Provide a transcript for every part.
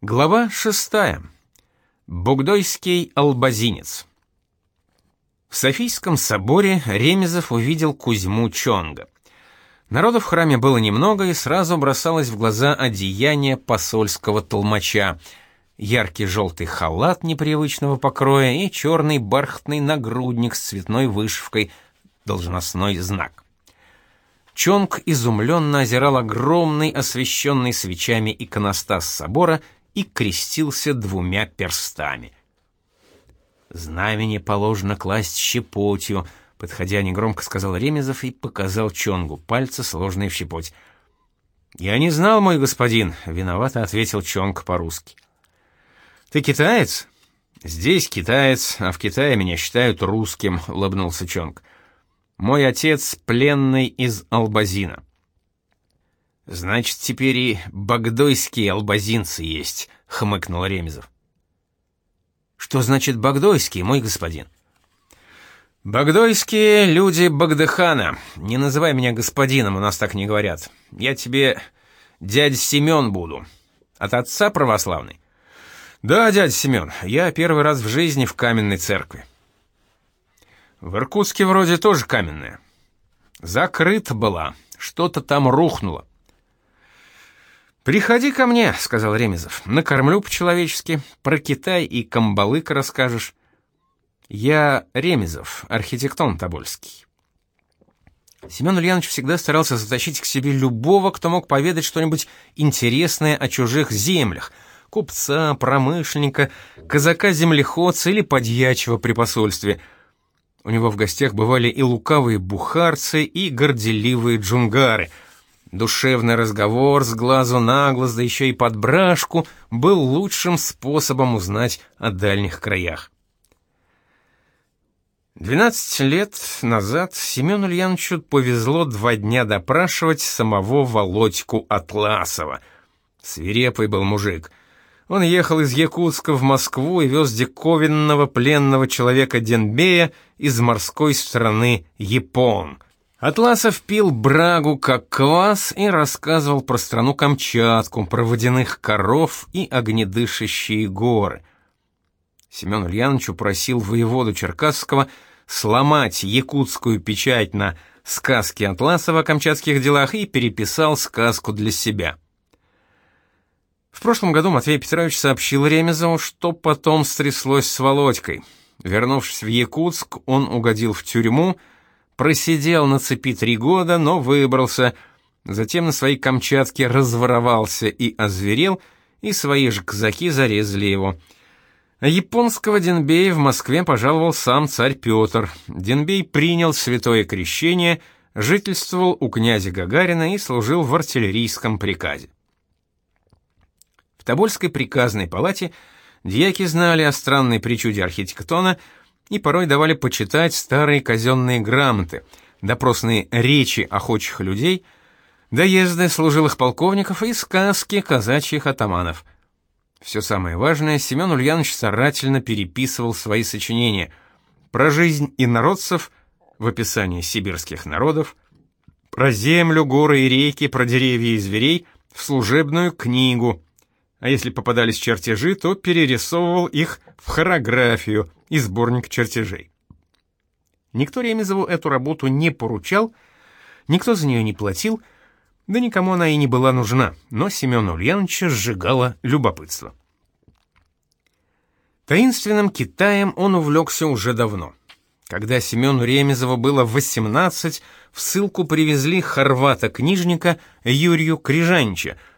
Глава шестая. Бугдойский албазинец. В Софийском соборе Ремезов увидел Кузьму Чонга. Народу в храме было немного, и сразу бросалось в глаза одеяние посольского толмача. Яркий желтый халат непривычного покроя и черный бархатный нагрудник с цветной вышивкой, должностной знак. Чонг изумленно озирал огромный, освещенный свечами иконостас собора — и крестился двумя перстами. «Знамени положено класть щепотью», — подходя негромко сказал Ремезов и показал Чонгу пальцы, сложные в щепоть. «Я не знал, мой господин», — виновато ответил Чонг по-русски. «Ты китаец?» «Здесь китаец, а в Китае меня считают русским», — улыбнулся Чонг. «Мой отец пленный из Албазина». Значит, теперь и багдойские албазинцы есть, хмыкнул Ремезов. Что значит багдойские, мой господин? Багдойские люди Багдыхана. Не называй меня господином, у нас так не говорят. Я тебе дядя Семен буду. От отца православный. Да, дядя Семен, я первый раз в жизни в каменной церкви. В Иркутске вроде тоже каменная. Закрыта была, что-то там рухнуло. «Приходи ко мне», — сказал Ремезов. «Накормлю по-человечески, про Китай и Камбалык расскажешь». «Я Ремезов, архитектон Тобольский». Семен Ульянович всегда старался затащить к себе любого, кто мог поведать что-нибудь интересное о чужих землях, купца, промышленника, казака-землеходца или подьячего при посольстве. У него в гостях бывали и лукавые бухарцы, и горделивые джунгары — Душевный разговор с глазу на глаз, да еще и под брашку, был лучшим способом узнать о дальних краях. Двенадцать лет назад Семену Ульяновичу повезло два дня допрашивать самого Володьку Атласова. Свирепый был мужик. Он ехал из Якутска в Москву и вез диковинного пленного человека Денбея из морской страны Япон — Атласов пил брагу как квас и рассказывал про страну Камчатку, про водяных коров и огнедышащие горы. Семен Ульянович упросил воеводу Черкасского сломать якутскую печать на сказки Атласова о камчатских делах и переписал сказку для себя. В прошлом году Матвей Петрович сообщил Ремезову, что потом стряслось с Володькой. Вернувшись в Якутск, он угодил в тюрьму, просидел на цепи три года, но выбрался, затем на своей Камчатке разворовался и озверел, и свои же казаки зарезали его. А японского Денбея в Москве пожаловал сам царь Петр. Денбей принял святое крещение, жительствовал у князя Гагарина и служил в артиллерийском приказе. В Тобольской приказной палате дьяки знали о странной причуде архитектона – и порой давали почитать старые казенные грамоты, допросные речи охочих людей, доезды служилых полковников и сказки казачьих атаманов. Все самое важное Семен Ульянович старательно переписывал свои сочинения про жизнь инородцев в описании сибирских народов, про землю, горы и реки, про деревья и зверей в служебную книгу, а если попадались чертежи, то перерисовывал их в хореографию и сборник чертежей. Никто Ремезову эту работу не поручал, никто за нее не платил, да никому она и не была нужна, но Семена Ульяновича сжигало любопытство. Таинственным Китаем он увлекся уже давно. Когда Семену Ремезову было 18, в ссылку привезли хорвата-книжника Юрию Крижанча —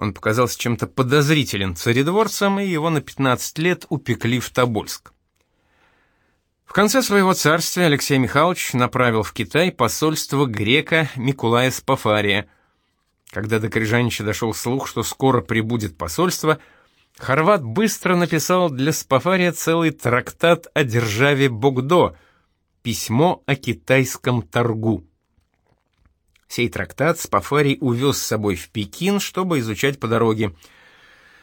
он показался чем-то подозрителен царедворцам, и его на 15 лет упекли в Тобольск. В конце своего царствия Алексей Михайлович направил в Китай посольство грека Микулая Спафария. Когда до Крижанича дошел слух, что скоро прибудет посольство, Хорват быстро написал для Спафария целый трактат о державе Богдо, письмо о китайском торгу. Сей трактат Спафарий увез с собой в Пекин, чтобы изучать по дороге.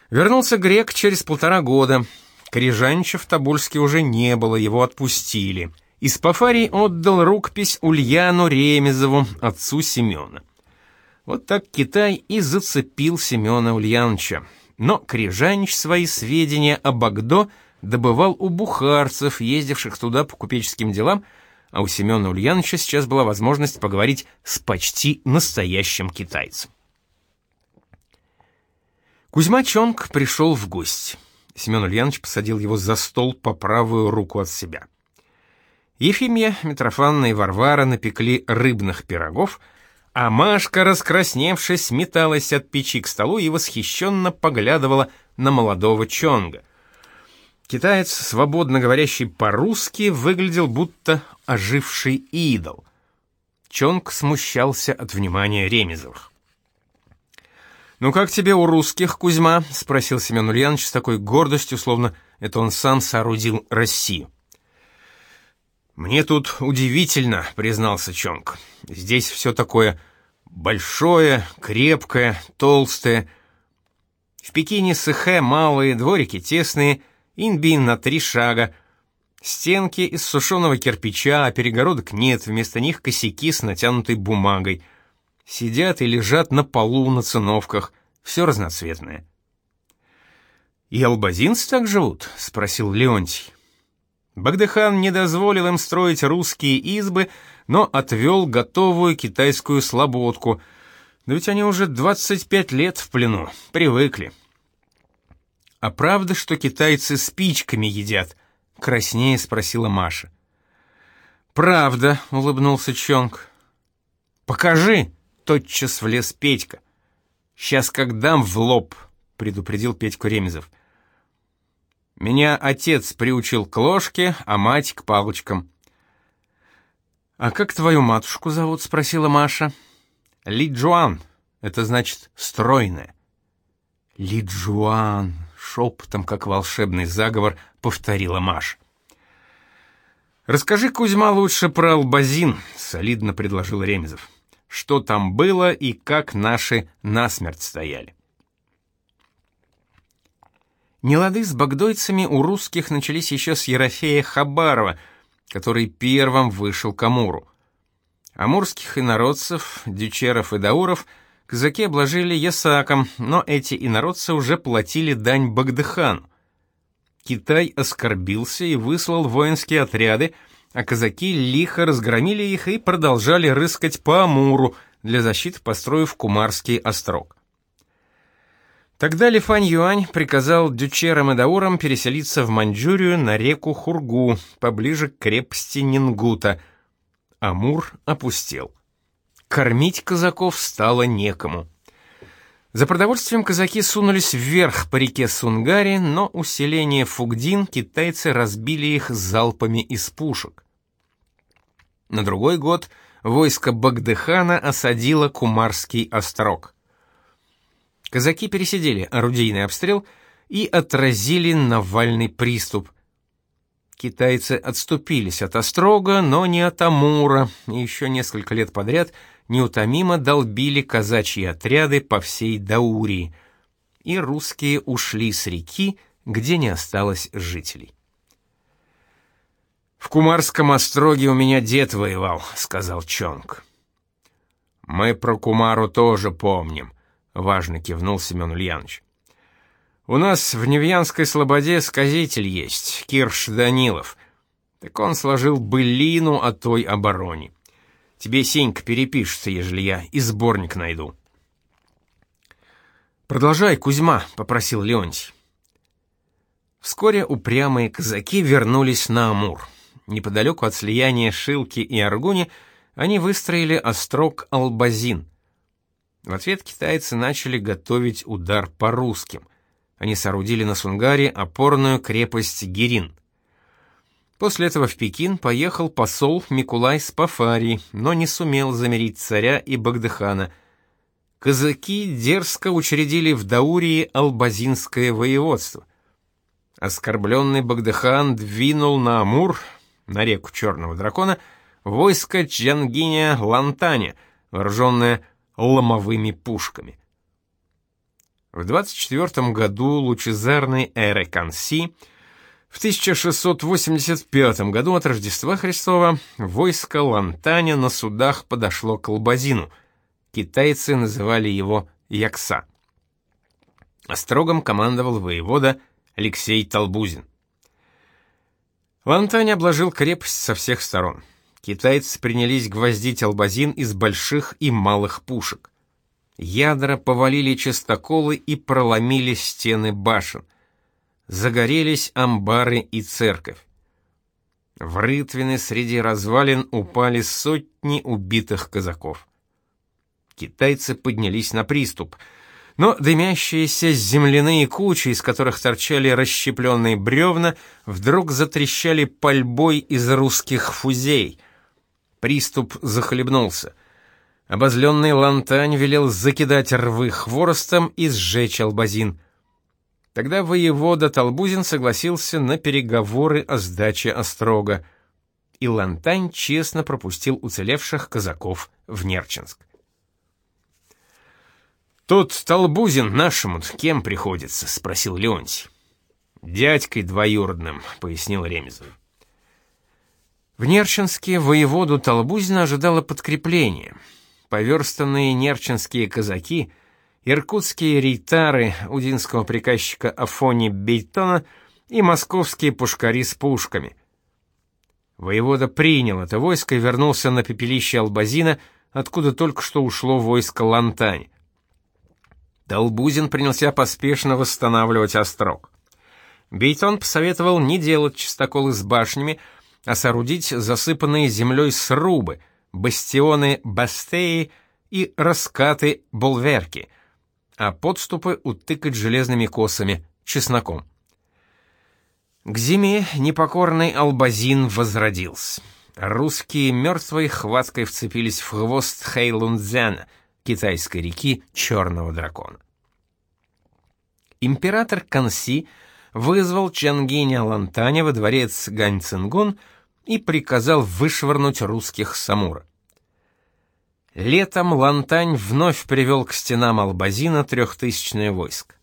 Вернулся грек через полтора года. Корижанча в Тобольске уже не было, его отпустили. И Спафарий отдал рукопись Ульяну Ремезову, отцу Семена. Вот так Китай и зацепил Семена Ульяновича. но Крижанич свои сведения о Багдо добывал у бухарцев, ездивших туда по купеческим делам, а у Семена Ульяновича сейчас была возможность поговорить с почти настоящим китайцем. Кузьма Чонг пришел в гости. Семен Ульянович посадил его за стол по правую руку от себя. Ефимия, Митрофанна и Варвара напекли рыбных пирогов, а Машка, раскрасневшись, металась от печи к столу и восхищенно поглядывала на молодого Чонга. Китаец, свободно говорящий по-русски, выглядел будто оживший идол. Чонг смущался от внимания Ремезовых. «Ну как тебе у русских, Кузьма?» — спросил Семен Ульянович с такой гордостью, словно это он сам соорудил Россию. «Мне тут удивительно», — признался Чонг. «Здесь все такое большое, крепкое, толстое. В Пекине Сэхэ малые, дворики тесные, инбин на три шага. Стенки из сушеного кирпича, а перегородок нет, вместо них косяки с натянутой бумагой. Сидят и лежат на полу на циновках, все разноцветное». «И албазинцы так живут?» — спросил Леонтий. Багдыхан не дозволил им строить русские избы, но отвел готовую китайскую слободку. Да ведь они уже 25 лет в плену, привыкли. «А правда, что китайцы спичками едят?» — краснее спросила Маша. «Правда», — улыбнулся Чонг. «Покажи!» — тотчас влез Петька. «Сейчас как дам в лоб», — предупредил Петьку Ремезов. Меня отец приучил к ложке, а мать к палочкам. «А как твою матушку зовут?» — спросила Маша. «Ли Джуан. Это значит «стройная». «Ли Джуан», — шепотом, как волшебный заговор, повторила Маша. «Расскажи, Кузьма, лучше про Албазин», — солидно предложил Ремезов. «Что там было и как наши насмерть стояли?» Нелады с багдойцами у русских начались еще с Ерофея Хабарова, который первым вышел к Амуру. Амурских инородцев, дючеров и дауров казаки обложили ясаком, но эти инородцы уже платили дань Багдыхану. Китай оскорбился и выслал воинские отряды, а казаки лихо разгромили их и продолжали рыскать по Амуру, для защиты построив Кумарский острог. Тогда Ли Фань Юань приказал дючерам и даурам переселиться в Маньчжурию на реку Хургу, поближе к крепости Нингута. Амур опустел. Кормить казаков стало некому. За продовольствием казаки сунулись вверх по реке Сунгари, но усиление Фугдин китайцы разбили их залпами из пушек. На другой год войско Багдыхана осадило Кумарский острог. Казаки пересидели орудийный обстрел и отразили Навальный приступ. Китайцы отступились от Острога, но не от Амура, и еще несколько лет подряд неутомимо долбили казачьи отряды по всей Даурии. И русские ушли с реки, где не осталось жителей. «В Кумарском остроге у меня дед воевал», — сказал Чонг. «Мы про Кумару тоже помним важно кивнул Семен Ульянович. У нас в Невьянской слободе сказитель есть, Кирш Данилов. Так он сложил былину о той обороне. Тебе Сенька перепишется, ежели я и сборник найду. Продолжай, Кузьма, попросил Леонтий. Вскоре упрямые казаки вернулись на Амур. Неподалеку от слияния Шилки и Аргуни они выстроили острог Албазин — в ответ китайцы начали готовить удар по русским. Они соорудили на Сунгаре опорную крепость Гирин. После этого в Пекин поехал посол Микулай Спафарий, но не сумел замирить царя и Багдыхана. Казаки дерзко учредили в Даурии Албазинское воеводство. Оскорбленный Багдыхан двинул на Амур, на реку Черного Дракона, войско Чангиня Лантаня, вооруженное ломовыми пушками. В 24 году лучезарной эры Канси, в 1685 году от Рождества Христова войско Лантаня на судах подошло к Албазину. Китайцы называли его Якса. Острогом командовал воевода Алексей Толбузин. Лантань обложил крепость со всех сторон. Китайцы принялись гвоздить албазин из больших и малых пушек. Ядра повалили частоколы и проломили стены башен. Загорелись амбары и церковь. В рытвины среди развалин упали сотни убитых казаков. Китайцы поднялись на приступ, но дымящиеся земляные кучи, из которых торчали расщепленные бревна, вдруг затрещали пальбой из русских фузей. Приступ захлебнулся. Обозленный Лантань велел закидать рвы хворостом и сжечь албазин. Тогда воевода Толбузин согласился на переговоры о сдаче Острога, и Лантань честно пропустил уцелевших казаков в Нерчинск. «Тут Толбузин нашему кем приходится?» — спросил Леонтий. «Дядькой двоюродным», — пояснил Ремезов. В Нерчинске воеводу Толбузина ожидало подкрепление. Поверстанные нерчинские казаки — иркутские рейтары удинского приказчика Афони Бейтона и московские пушкари с пушками. Воевода принял это войско и вернулся на пепелище Албазина, откуда только что ушло войско Лантань. Долбузин принялся поспешно восстанавливать острог. Бейтон посоветовал не делать чистоколы с башнями, а соорудить засыпанные землей срубы, бастионы Бастеи и раскаты Болверки, а подступы утыкать железными косами, чесноком. К зиме непокорный Албазин возродился. Русские мертвой хваткой вцепились в хвост Хэйлунцзяна, китайской реки Черного дракона. Император Канси вызвал Чангиня Лантаня во дворец Ганьцингун и приказал вышвырнуть русских с Амура. Летом Лантань вновь привел к стенам Албазина трехтысячное войско.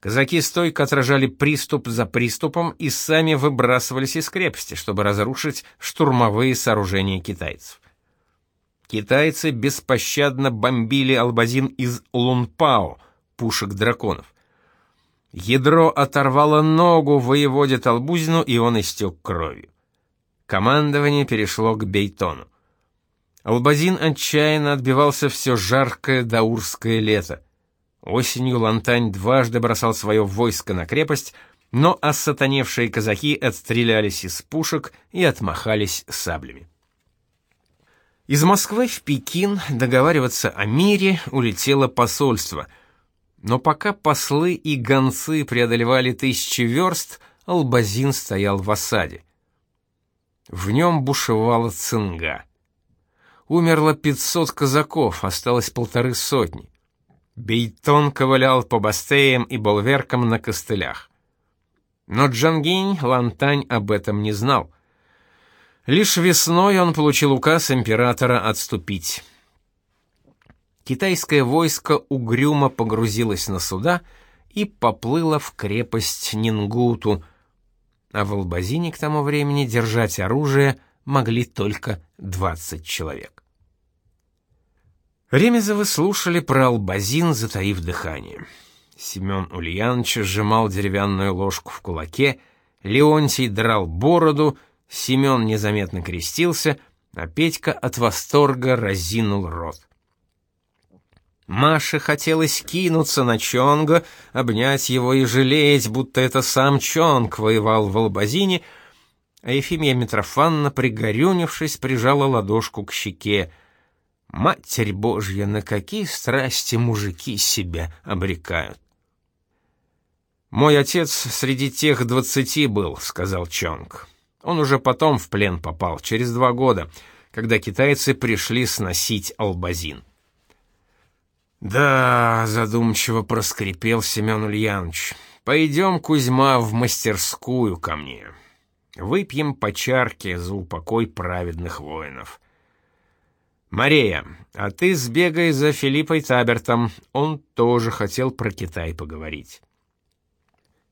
Казаки стойко отражали приступ за приступом и сами выбрасывались из крепости, чтобы разрушить штурмовые сооружения китайцев. Китайцы беспощадно бомбили Албазин из Лунпао, пушек драконов. Ядро оторвало ногу воеводе Толбузину, и он истек кровью. Командование перешло к Бейтону. Албазин отчаянно отбивался все жаркое даурское лето. Осенью Лантань дважды бросал свое войско на крепость, но осатаневшие казаки отстрелялись из пушек и отмахались саблями. Из Москвы в Пекин договариваться о мире улетело посольство, но пока послы и гонцы преодолевали тысячи верст, Албазин стоял в осаде. В нем бушевала цинга. Умерло 500 казаков, осталось полторы сотни. Бейтон ковылял по бастеям и болверкам на костылях. Но Джангинь Лантань об этом не знал. Лишь весной он получил указ императора отступить. Китайское войско угрюмо погрузилось на суда и поплыло в крепость Нингуту, а в Албазине к тому времени держать оружие могли только 20 человек. Ремезовы слушали про албазин, затаив дыхание. Семен Ульянович сжимал деревянную ложку в кулаке, Леонтий драл бороду, Семен незаметно крестился, а Петька от восторга разинул рот. Маше хотелось кинуться на Чонга, обнять его и жалеть, будто это сам Чонг воевал в Албазине, а Ефимия Митрофанна, пригорюнившись, прижала ладошку к щеке — Матерь Божья, на какие страсти мужики себя обрекают. «Мой отец среди тех двадцати был», — сказал Чонг. Он уже потом в плен попал, через два года, когда китайцы пришли сносить Албазин. «Да», — задумчиво проскрипел Семен Ульянович, — «пойдем, Кузьма, в мастерскую ко мне. Выпьем по чарке за упокой праведных воинов». «Мария, а ты сбегай за Филиппой Табертом, он тоже хотел про Китай поговорить».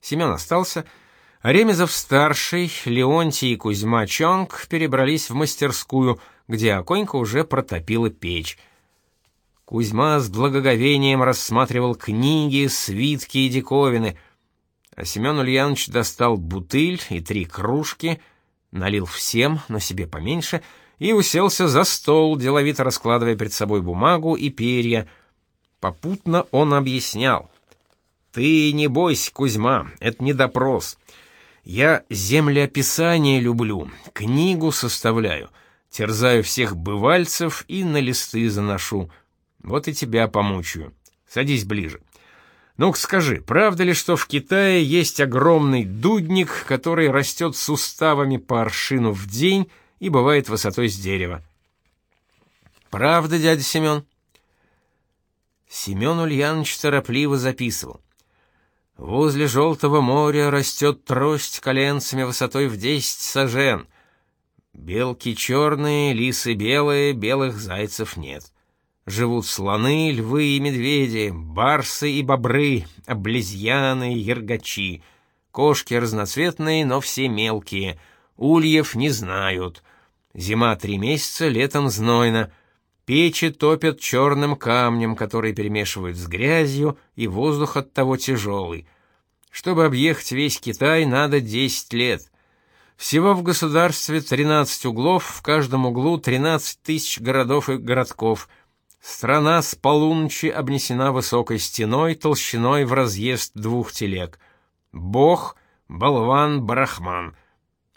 Семен остался, а Ремезов-старший, Леонтий и Кузьма Чонг перебрались в мастерскую, где Оконька уже протопила печь. Кузьма с благоговением рассматривал книги, свитки и диковины, а Семен Ульянович достал бутыль и три кружки, налил всем, но себе поменьше, и уселся за стол, деловито раскладывая перед собой бумагу и перья. Попутно он объяснял. «Ты не бойся, Кузьма, это не допрос. Я землеописание люблю, книгу составляю, терзаю всех бывальцев и на листы заношу». Вот и тебя помучаю. Садись ближе. Ну-ка скажи, правда ли, что в Китае есть огромный дудник, который растет суставами по аршину в день и бывает высотой с дерева? Правда, дядя Семен? Семен Ульянович торопливо записывал. Возле Желтого моря растет трость коленцами высотой в десять сажен. Белки черные, лисы белые, белых зайцев нет. Живут слоны, львы и медведи, барсы и бобры, облезьяны, ергачи. Кошки разноцветные, но все мелкие. Ульев не знают. Зима три месяца, летом знойно. Печи топят черным камнем, который перемешивают с грязью, и воздух от того тяжелый. Чтобы объехать весь Китай, надо 10 лет. Всего в государстве 13 углов, в каждом углу 13 тысяч городов и городков — Страна с полуночи обнесена высокой стеной толщиной в разъезд двух телег. Бог, болван, брахман.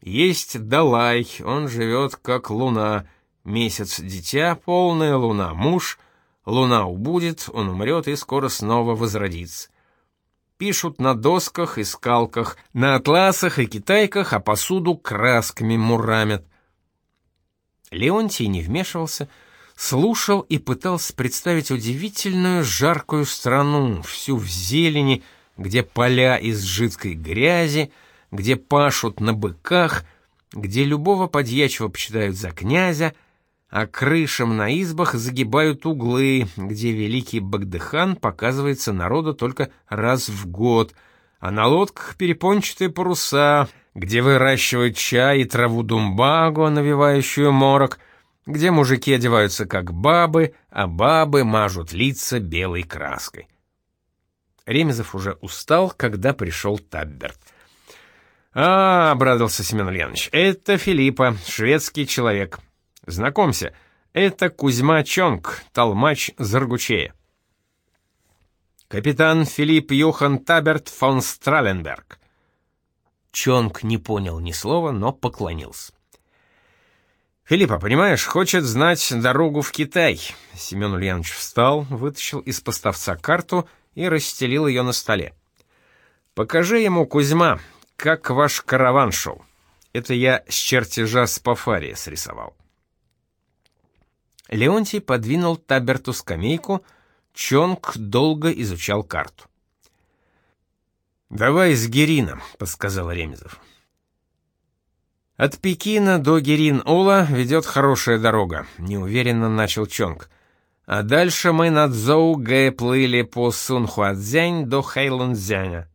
Есть Далай, он живет как луна. Месяц — дитя, полная луна — муж. Луна убудет, он умрет и скоро снова возродится. Пишут на досках и скалках, на атласах и китайках, а посуду красками мурамят. Леонтий не вмешивался — слушал и пытался представить удивительную жаркую страну, всю в зелени, где поля из жидкой грязи, где пашут на быках, где любого подьячего почитают за князя, а крышам на избах загибают углы, где великий Багдыхан показывается народу только раз в год, а на лодках перепончатые паруса, где выращивают чай и траву думбагу, навевающую морок — где мужики одеваются как бабы, а бабы мажут лица белой краской. Ремезов уже устал, когда пришел Табберт. «А, — обрадовался Семен Ульянович, — это Филиппа, шведский человек. Знакомься, это Кузьма Чонг, толмач Заргучея. Капитан Филипп Юхан Таберт фон Страленберг». Чонг не понял ни слова, но поклонился. «Филиппа, понимаешь, хочет знать дорогу в Китай». Семен Ульянович встал, вытащил из поставца карту и расстелил ее на столе. «Покажи ему, Кузьма, как ваш караван шел. Это я с чертежа Спафария срисовал». Леонтий подвинул Таберту скамейку, Чонг долго изучал карту. «Давай с Герином», — подсказал Ремезов. От Пекина до Герин-Ула ведет хорошая дорога, неуверенно начал Чонг. А дальше мы над Зоугэ плыли по Сунхуадзянь до Хэйлунцзяня.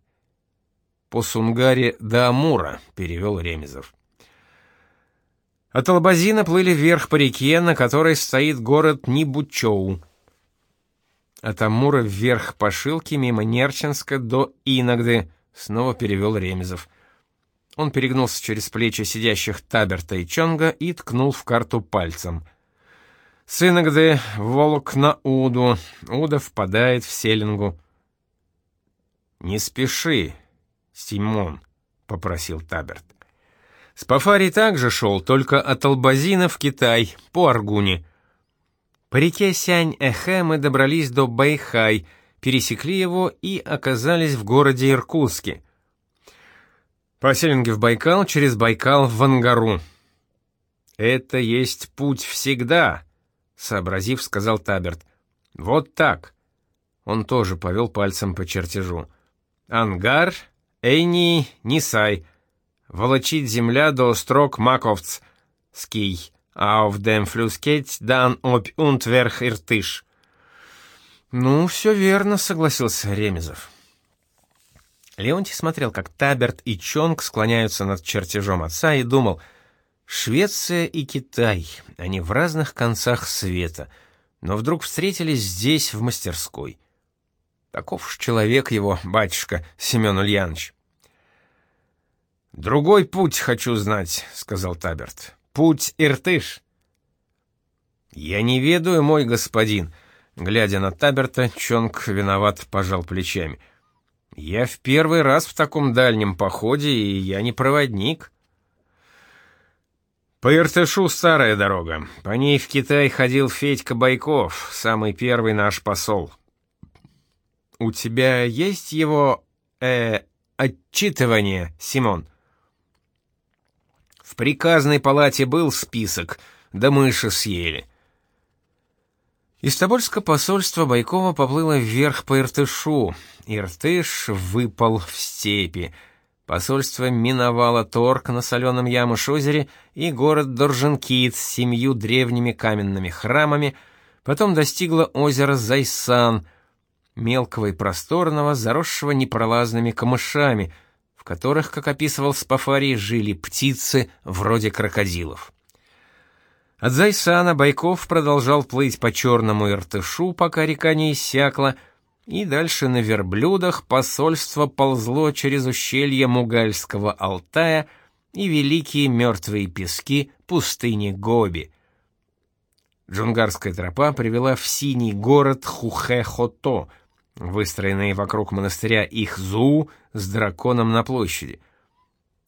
По Сунгаре до Амура, перевел Ремезов. От Албазина плыли вверх по реке, на которой стоит город Нибучоу. От Амура вверх по Шилке мимо Нерчинска до Иногды, снова перевел Ремезов. Он перегнулся через плечи сидящих Таберта и Чонга и ткнул в карту пальцем. С Ингоды волок на Уду, Уда впадает в Селенгу. «Не спеши, Симон», — попросил Таберт. Спафарий также шел, только от Албазина в Китай, по Аргуне. По реке Сянь-Эхе мы добрались до Байхай, пересекли его и оказались в городе Иркутске — по Селенге в Байкал, через Байкал в Ангару. «Это есть путь всегда», — сообразив, сказал Таберт. «Вот так». Он тоже повел пальцем по чертежу. «Ангар, Эйни, Нисай. Волочить земля до строк Маковц. Ский. Auf dem Fluss дан об und верх Иртыш». «Ну, все верно», — согласился Ремезов. Леонтий смотрел, как Таберт и Чонг склоняются над чертежом отца и думал, Швеция и Китай, они в разных концах света. но вдруг встретились здесь, в мастерской. Таков уж человек его, батюшка Семен Ульянович. «Другой путь хочу знать», — сказал Таберт. «Путь Иртыш». «Я не ведаю, мой господин», — глядя на Таберта, Чонг виноват пожал плечами. «Я в первый раз в таком дальнем походе, и я не проводник». По Иртышу старая дорога. По ней в Китай ходил Федька Байков, самый первый наш посол. У тебя есть его э отчитывание, Симон? В приказной палате был список, да мыши съели. Из Тобольска посольство Байкова поплыло вверх по Иртышу. Иртыш выпал в степи — Посольство миновало Торг на соленом Ямыш-озере и город Дорженкит с семью древними каменными храмами, потом достигло озера Зайсан, мелкого и просторного, заросшего непролазными камышами, в которых, как описывал Спафарий, жили птицы вроде крокодилов. От Зайсана Байков продолжал плыть по черному Иртышу, пока река не иссякла, и дальше на верблюдах посольство ползло через ущелье Мугальского Алтая и великие мертвые пески пустыни Гоби. Джунгарская тропа привела в синий город Хухе-Хото, выстроенный вокруг монастыря Ихзу с драконом на площади.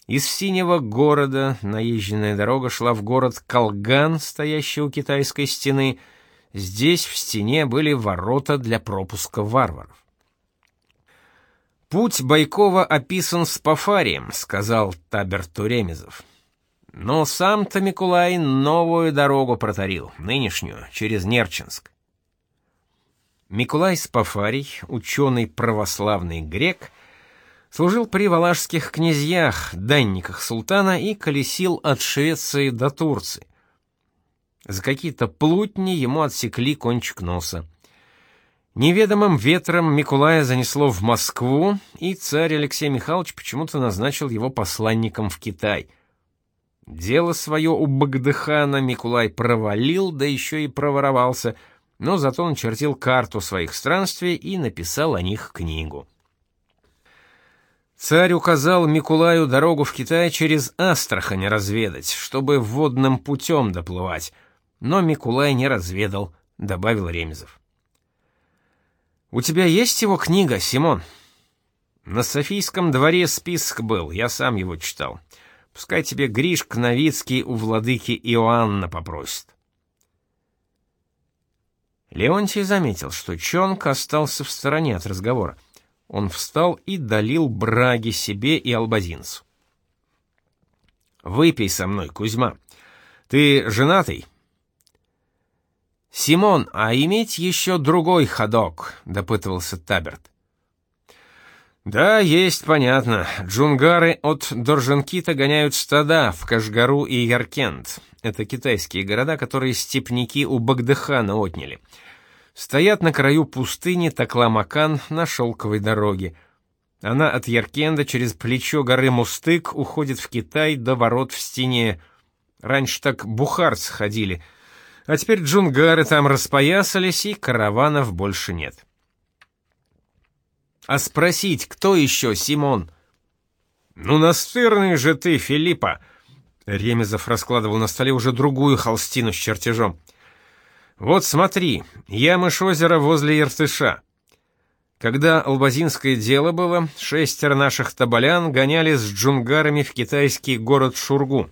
Из синего города наезженная дорога шла в город Калган, стоящий у китайской стены, Здесь в стене были ворота для пропуска варваров. «Путь Байкова описан с Пафарием», — сказал Табер Туремезов. Но сам-то Микулай новую дорогу протарил, нынешнюю, через Нерчинск. Микулай Спафарий, ученый православный грек, служил при валашских князьях, данниках султана и колесил от Швеции до Турции. За какие-то плутни ему отсекли кончик носа. Неведомым ветром Микулая занесло в Москву, и царь Алексей Михайлович почему-то назначил его посланником в Китай. Дело свое у Багдыхана Микулай провалил, да еще и проворовался, но зато он чертил карту своих странствий и написал о них книгу. Царь указал Микулаю дорогу в Китай через Астрахань разведать, чтобы водным путем доплывать — но Микулай не разведал, добавил Ремезов. У тебя есть его книга, Симон? На Софийском дворе список был, я сам его читал. Пускай тебе Гришка Новицкий у владыки Иоанна попросит. Леонтий заметил, что Чонг остался в стороне от разговора. Он встал и долил браги себе и албазинцу. «Выпей со мной, Кузьма. Ты женатый?» «Симон, а иметь еще другой ходок?» — допытывался Таберт. «Да, есть, понятно. Джунгары от Дорженкита гоняют стада в Кашгару и Яркент. Это китайские города, которые степняки у Багдыхана отняли. Стоят на краю пустыни Такламакан на шелковой дороге. Она от Яркенда через плечо горы Мустык уходит в Китай до ворот в стене. Раньше так бухарцы ходили — а теперь джунгары там распоясались, и караванов больше нет. А спросить, кто еще, Симон? Ну, настырный же ты, Филиппа! Ремезов раскладывал на столе уже другую холстину с чертежом. Вот смотри, ямыш озера возле Иртыша. Когда албазинское дело было, шестеро наших табалян гоняли с джунгарами в китайский город Шургу.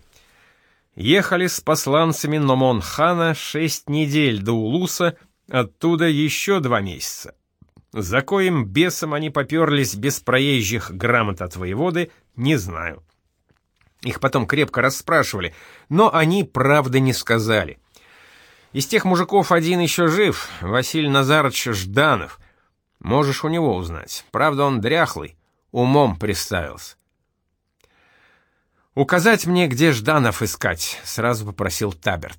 Ехали с посланцами Номон-хана шесть недель до Улуса, оттуда еще два месяца. За коим бесом они поперлись без проезжих грамот от воеводы, не знаю. Их потом крепко расспрашивали, но они правды не сказали. Из тех мужиков один еще жив, Василий Назарович Жданов. Можешь у него узнать. Правда, он дряхлый, умом приставился. «Указать мне, где Жданов искать», — сразу попросил Таберт.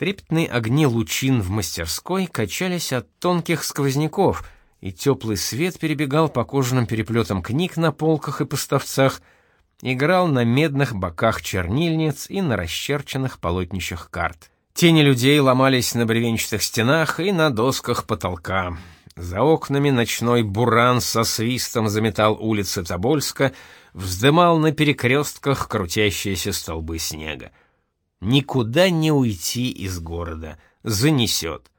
Трепетные огни лучин в мастерской качались от тонких сквозняков, и теплый свет перебегал по кожаным переплетам книг на полках и поставцах, играл на медных боках чернильниц и на расчерченных полотнищах карт. Тени людей ломались на бревенчатых стенах и на досках потолка. За окнами ночной буран со свистом заметал улицы Тобольска, вздымал на перекрестках крутящиеся столбы снега. Никуда не уйти из города, занесет.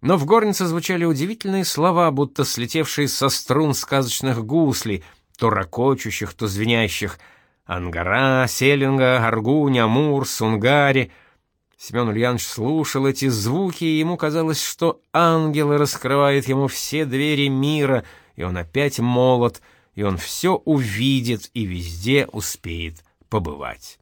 Но в горнице звучали удивительные слова, будто слетевшие со струн сказочных гуслей, то ракочущих, то звенящих. Ангара, Селинга, Аргунь, Амур, Сунгари. Семен Ульянович слушал эти звуки, и ему казалось, что ангелы раскрывают ему все двери мира, и он опять молод, и он все увидит и везде успеет побывать.